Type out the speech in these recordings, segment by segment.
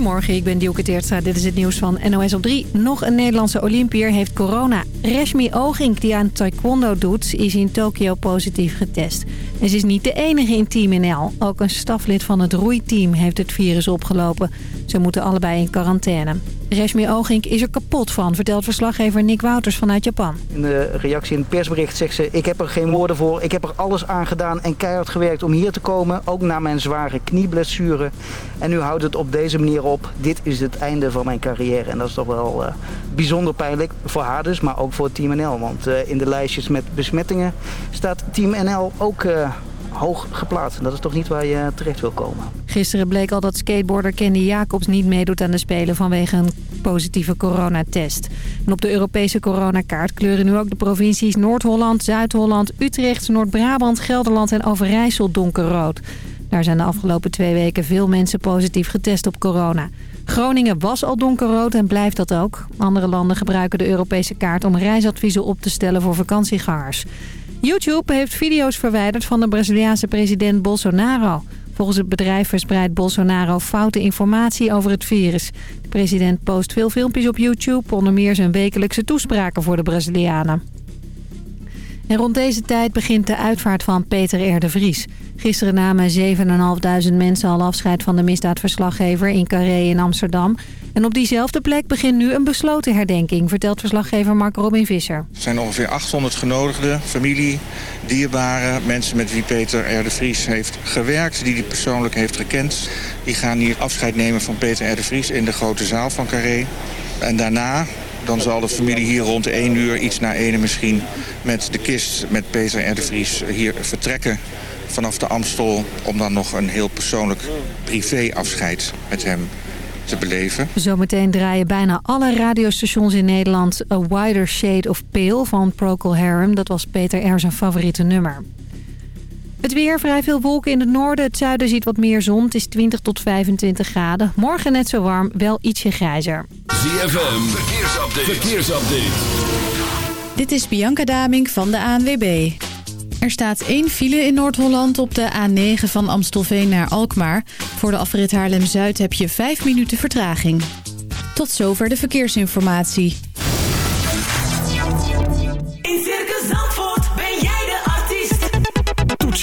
Goedemorgen, ik ben Dielke Teertstra. Dit is het nieuws van NOS op 3. Nog een Nederlandse Olympier heeft corona. Reshmi Ogink, die aan taekwondo doet, is in Tokio positief getest. En ze is niet de enige in Team NL. Ook een staflid van het roeiteam heeft het virus opgelopen. Ze moeten allebei in quarantaine. Reshmi Ogink is er kapot van, vertelt verslaggever Nick Wouters vanuit Japan. In de reactie in het persbericht zegt ze... ik heb er geen woorden voor, ik heb er alles aan gedaan en keihard gewerkt om hier te komen. Ook na mijn zware knieblessure. En nu houdt het op deze manier op. Dit is het einde van mijn carrière. En dat is toch wel uh, bijzonder pijnlijk voor haar dus, maar ook voor Team NL. Want uh, in de lijstjes met besmettingen staat Team NL ook... Uh, hoog geplaatst. Dat is toch niet waar je terecht wil komen. Gisteren bleek al dat skateboarder Candy Jacobs niet meedoet aan de Spelen vanwege een positieve coronatest. En op de Europese coronakaart kleuren nu ook de provincies Noord-Holland, Zuid-Holland, Utrecht, Noord-Brabant, Gelderland en Overijssel donkerrood. Daar zijn de afgelopen twee weken veel mensen positief getest op corona. Groningen was al donkerrood en blijft dat ook. Andere landen gebruiken de Europese kaart om reisadviezen op te stellen voor vakantiegangers. YouTube heeft video's verwijderd van de Braziliaanse president Bolsonaro. Volgens het bedrijf verspreidt Bolsonaro foute informatie over het virus. De president post veel filmpjes op YouTube, onder meer zijn wekelijkse toespraken voor de Brazilianen. En rond deze tijd begint de uitvaart van Peter R. de Vries. Gisteren namen 7.500 mensen al afscheid van de misdaadverslaggever in Carré in Amsterdam. En op diezelfde plek begint nu een besloten herdenking, vertelt verslaggever Mark Robin Visser. Er zijn ongeveer 800 genodigden, familie, dierbaren, mensen met wie Peter R. de Vries heeft gewerkt, die hij persoonlijk heeft gekend. Die gaan hier afscheid nemen van Peter R. Vries in de grote zaal van Carré. En daarna dan zal de familie hier rond 1 uur, iets na 1 misschien... met de kist met Peter R. de Vries hier vertrekken vanaf de Amstel... om dan nog een heel persoonlijk privéafscheid met hem te beleven. Zometeen draaien bijna alle radiostations in Nederland... A Wider Shade of Pale van Procol Harum. Dat was Peter R. zijn favoriete nummer. Het weer, vrij veel wolken in het noorden. Het zuiden ziet wat meer zon. Het is 20 tot 25 graden. Morgen net zo warm, wel ietsje grijzer. ZFM, verkeersupdate. verkeersupdate. Dit is Bianca Daming van de ANWB. Er staat één file in Noord-Holland op de A9 van Amstelveen naar Alkmaar. Voor de afrit Haarlem-Zuid heb je 5 minuten vertraging. Tot zover de verkeersinformatie.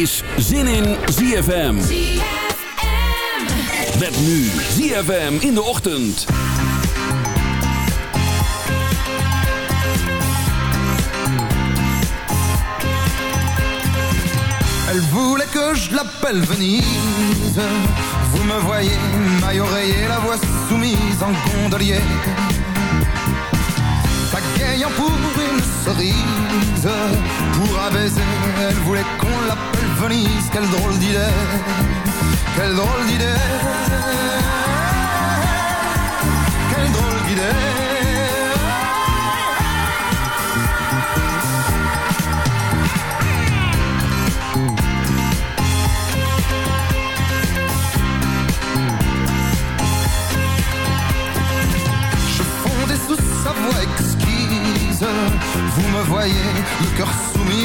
Is Zin in ZFM. Met nu ZFM in de ochtend. Elle voulait que je l'appelle Venise. Vous me voyez, maille oreiller, la voix soumise en gondolier. Pagayant pour une cerise, pour un baiser, elle voulait Venise. Quelle drôle d'idée, quelle drôle d'idée, quelle drôle d'idée. Je fondais sous sa voix exquise Vous me voyez, le cœur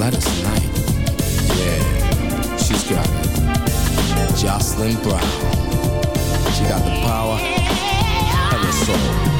Gladys Knight, yeah, she's got it. Jocelyn Brown, she got the power and the soul.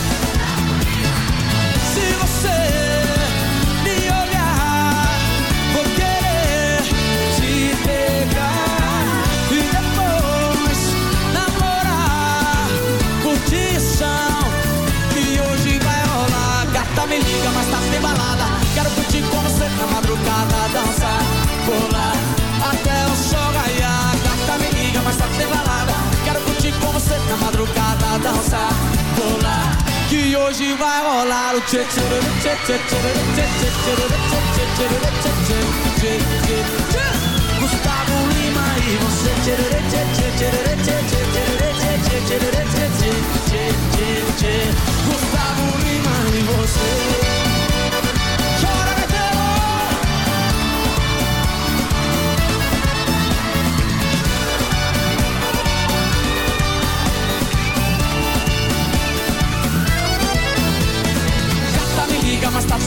na madrugada, dançar, pular Yoshi vai rolar o tchê tchê tchê tchê tchê tchê tchê Gustavo Lima e você tchê tchê tchê tchê tchê tchê tchê tchê Gustavo Lima e você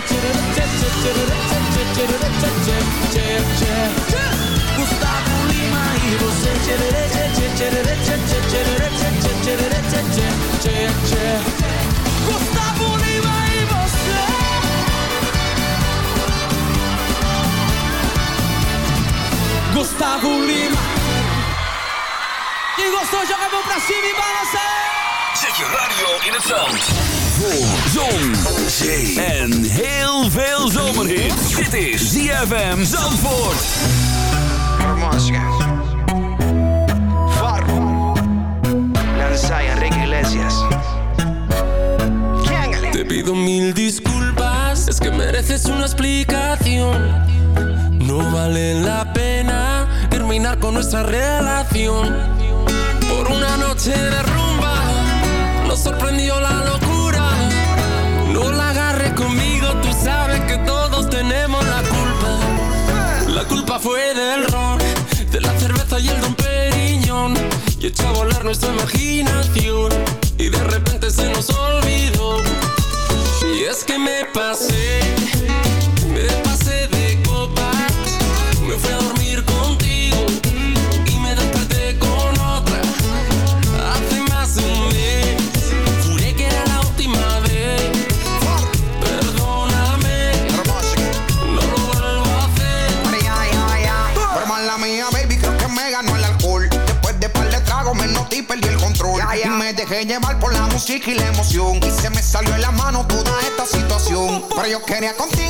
to the zee en heel veel zomerhit. Dit is ZFM Zandvoort. Farro, Lanzai, Enrique Iglesias. Te pido mil disculpas, es que mereces una explicación. No vale la pena terminar con nuestra relación. Por una noche de rumba, nos sorprendió la locura. La culpa fue del ron, de la cerveza y el don Periñón. Y echó a volar nuestra imaginación. Y de repente se nos olvidó. Y es que me pasé Pero yo quería contigo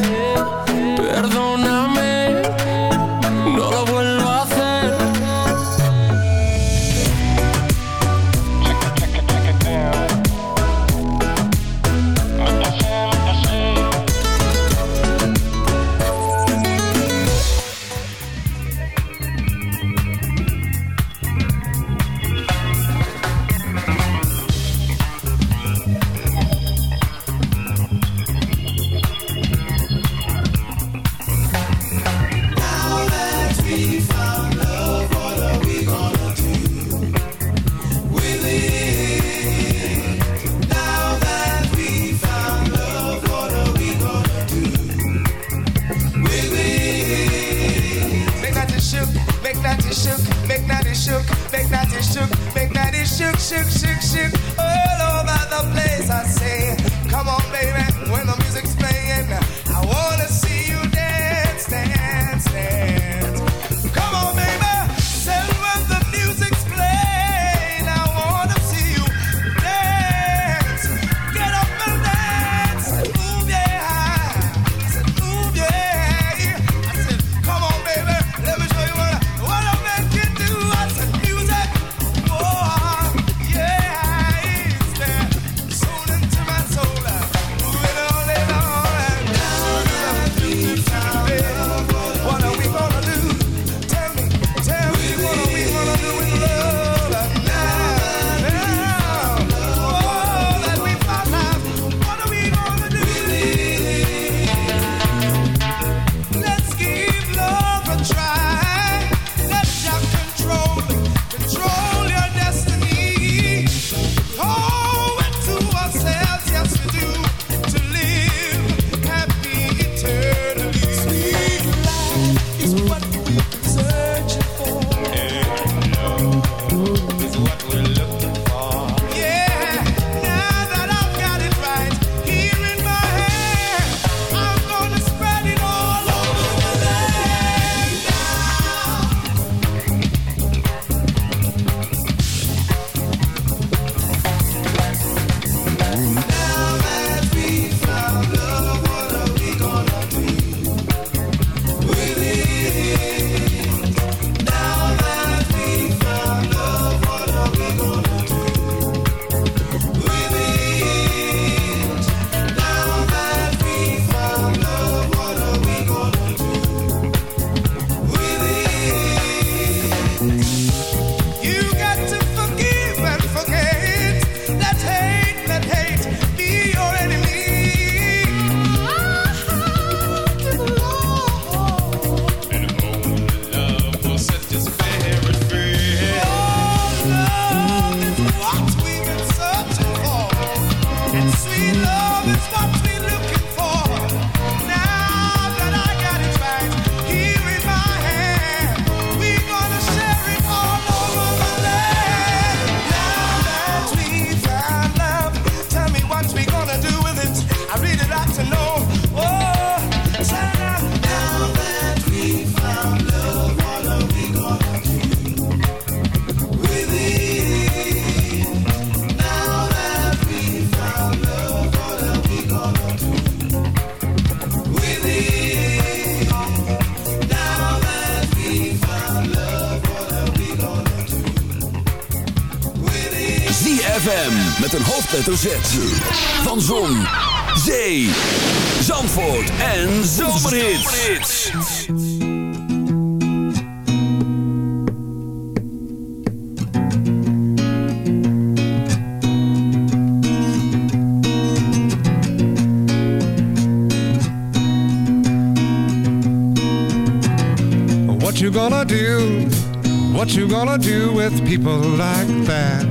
ZFM met een hoofdletter Z. Van Zon, Zee, Zandvoort en Zomerhits. What you gonna do? What you gonna do with people like that?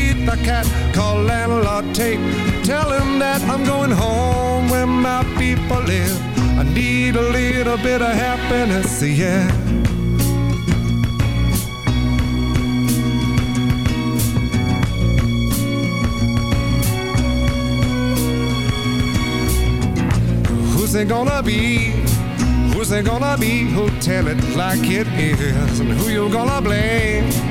the cat. Call landlord Tate. Tell him that I'm going home where my people live. I need a little bit of happiness, yeah. Who's it gonna be? Who's it gonna be? Who'll tell it like it is? And who you gonna blame?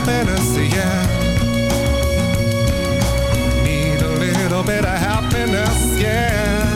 happiness, yeah. Need a little bit of happiness, yeah.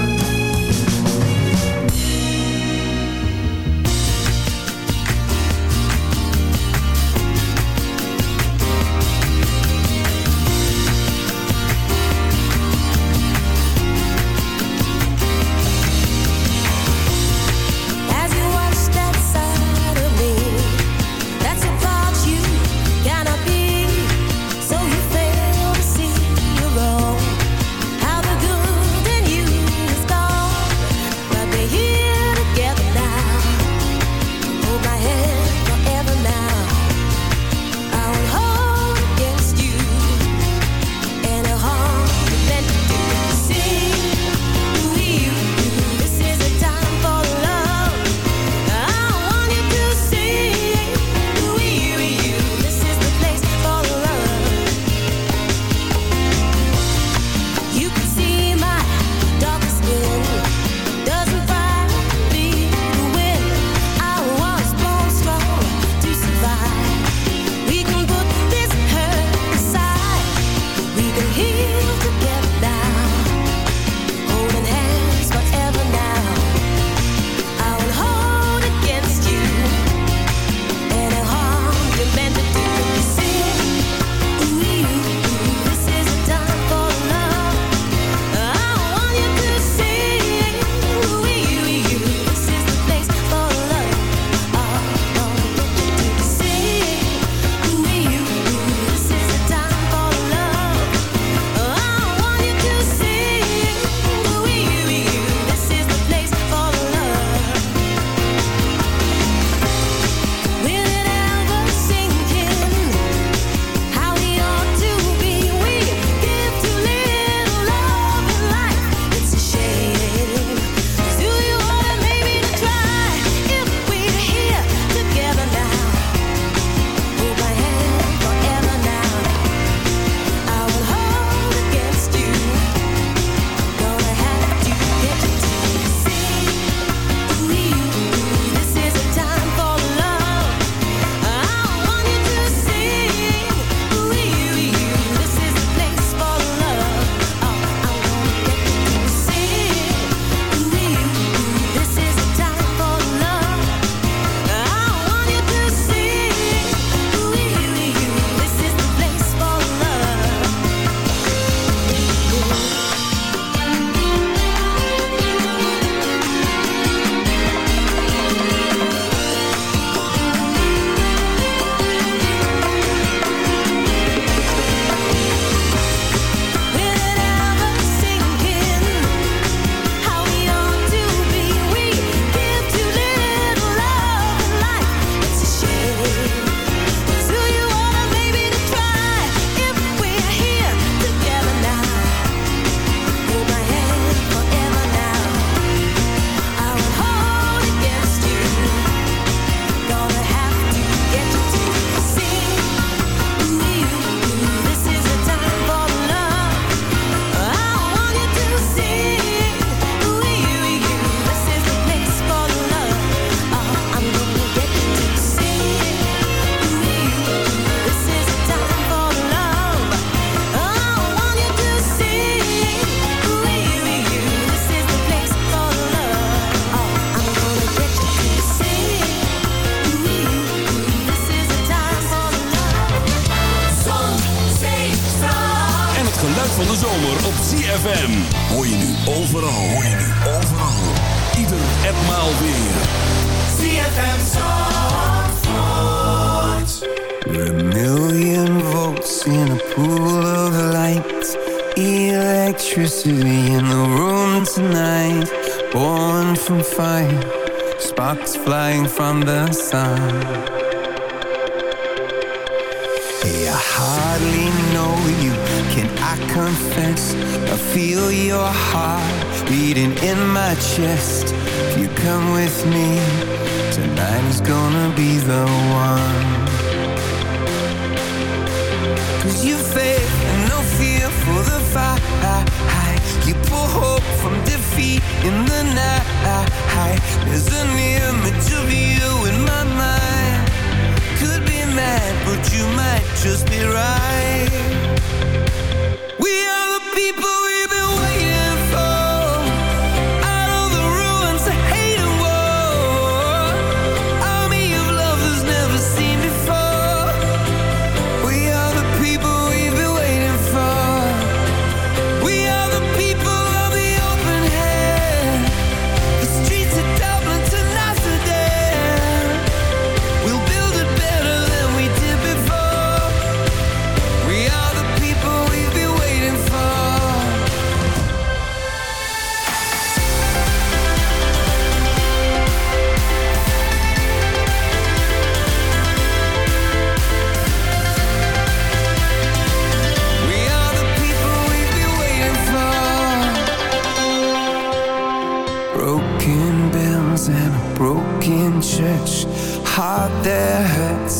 I hardly know you, can I confess? I feel your heart beating in my chest. If you come with me, tonight is gonna be the one. Cause you faith and no fear for the fight. You pull hope from defeat in the night. There's an image of you in my mind mad, but you might just be right.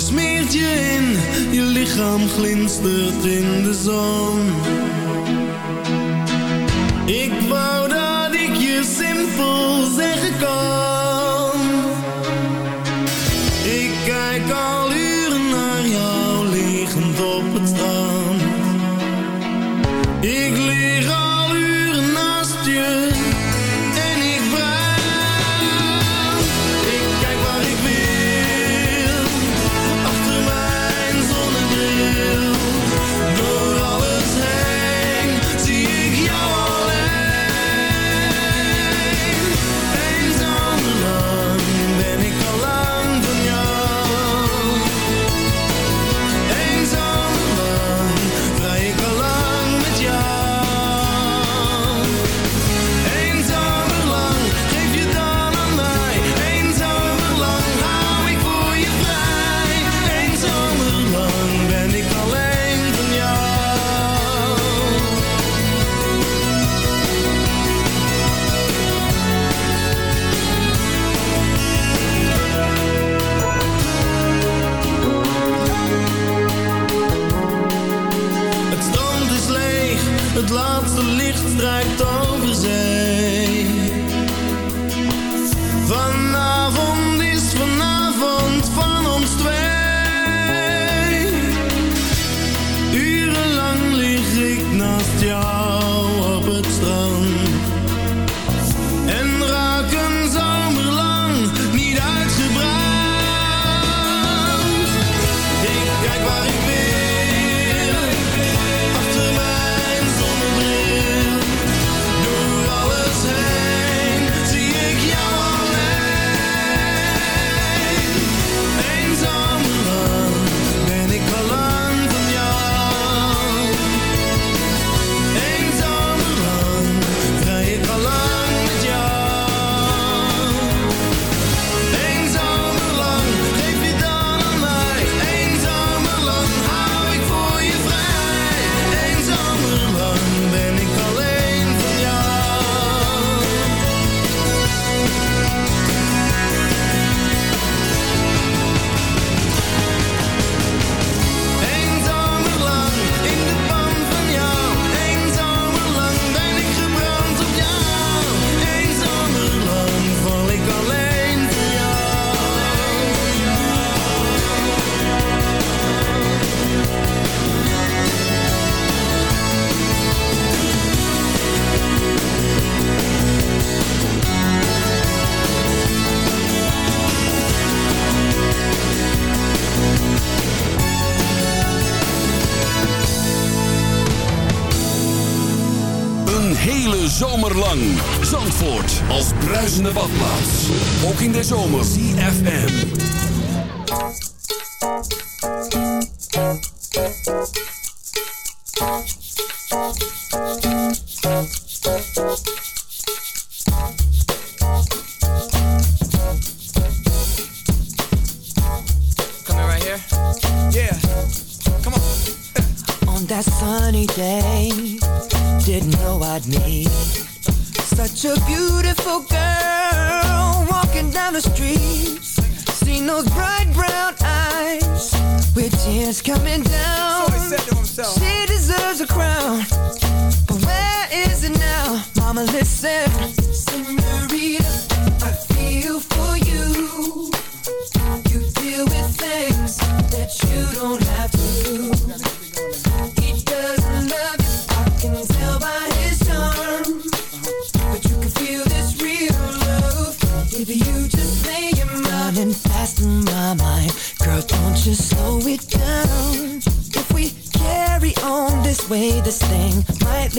Smeert je in, je lichaam glinstert in de zon. Ik wou dat ik je simpel zeggen kan. de zomer. those bright brown eyes with tears coming down. So he said to himself. She deserves a crown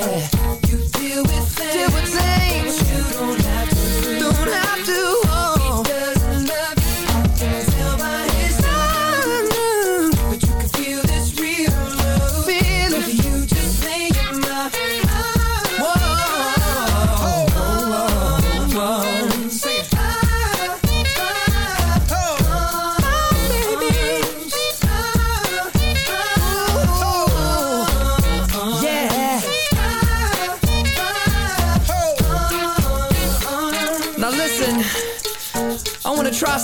yeah.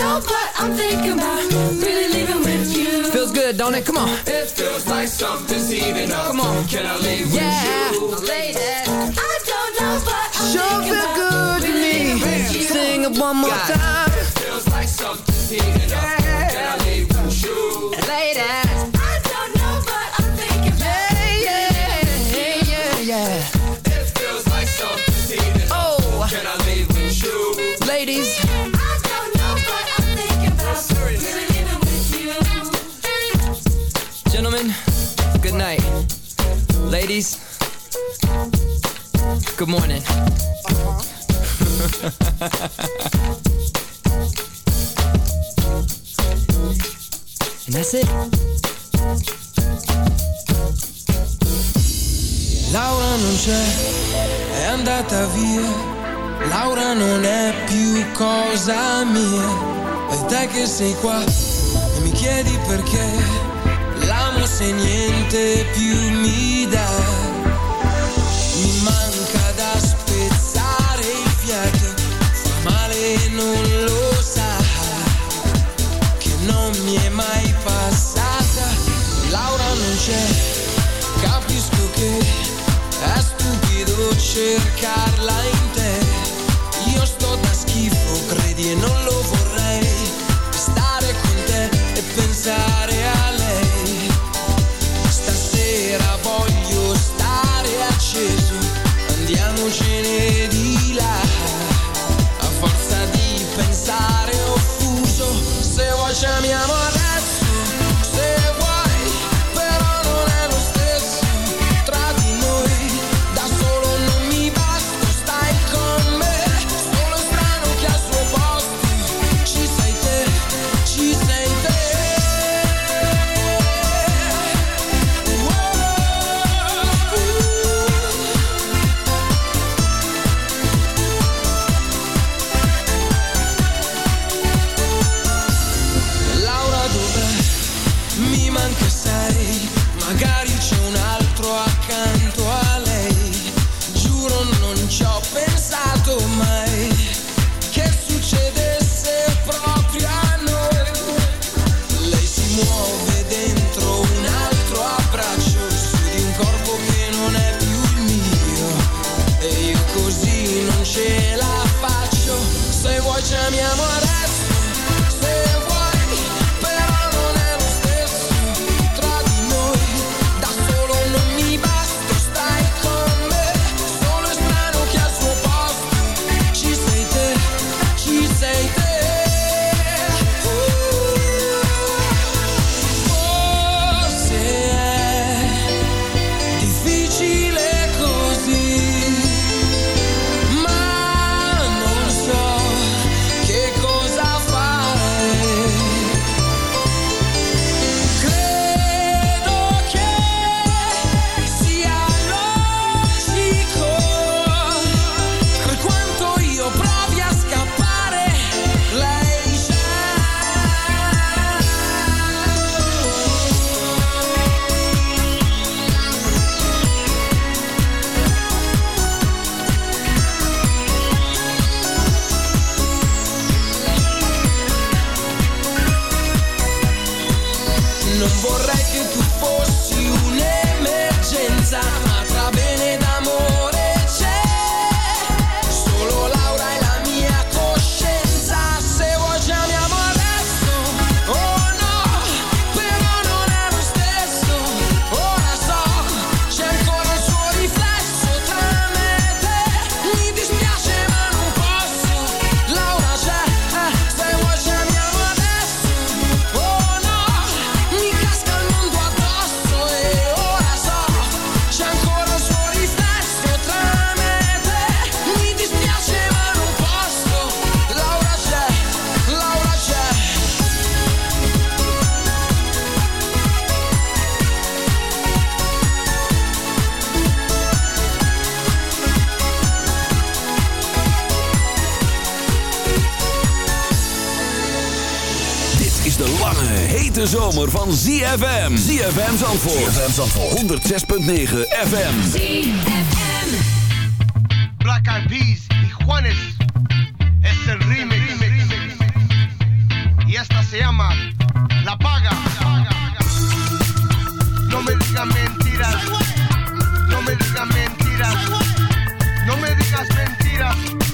know, but I'm thinking about really leaving with you. Feels good, don't it? Come on. It feels like something's heating up. Come on. Can I leave yeah. with you? Ladies, I don't know, but I'm sure feel good to me. Sing it one more God. time. It feels like something's heating up. Can good morning. and that's it. Laura non c'è, è andata via. Laura non è più cosa mia. E te che sei qua e mi chiedi perché. L'amo se niente più mi dà. Non lo sa. Che non mi è mai passata. Laura non c'è. Capisco che è stupido cercarla in te. Io sto da schifo, credi e non lo lange, hete zomer van ZFM. ZFM Zandvoort. ZFM Zandvoort. 106.9 FM. ZFM. Black Eyed Peas y Juanes es el remix. Y esta se llama La Paga. No me digas mentiras. No me digas mentiras. No me digas mentiras.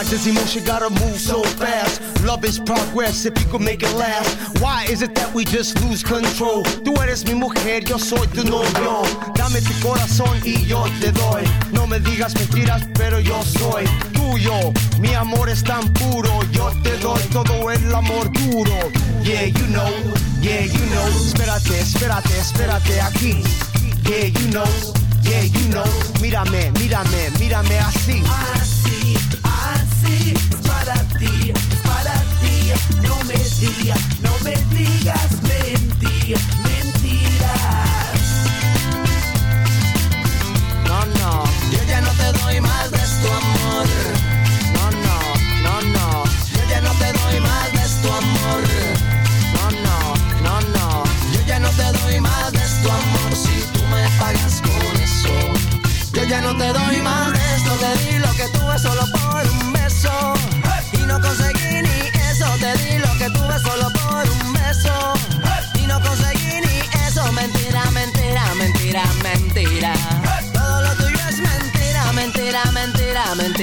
Why does emotion gotta move so fast? Love is progress if you could make it last. Why is it that we just lose control? Tú eres mi mujer, yo soy tu novio. Dame tu corazón y yo te doy. Me digas mentiras, pero yo soy tuyo. Mi amor es tan puro, yo te doy todo el amor duro. Yeah, you know, yeah, you know. Espérate, espérate, espérate aquí. Yeah, you know, yeah, you know. Mírame, mírame, mírame así. Así, así, es para ti, para ti. No me digas, no me digas mentiras, mentiras. Ya no te doy más de tu amor. No, no, no, no, yo ya no te doy más de tu amor. No, no, no, no, yo ya no te doy más de tu amor si tú me pagas con eso. Yo ya no te doy más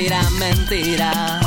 mentira, mentira,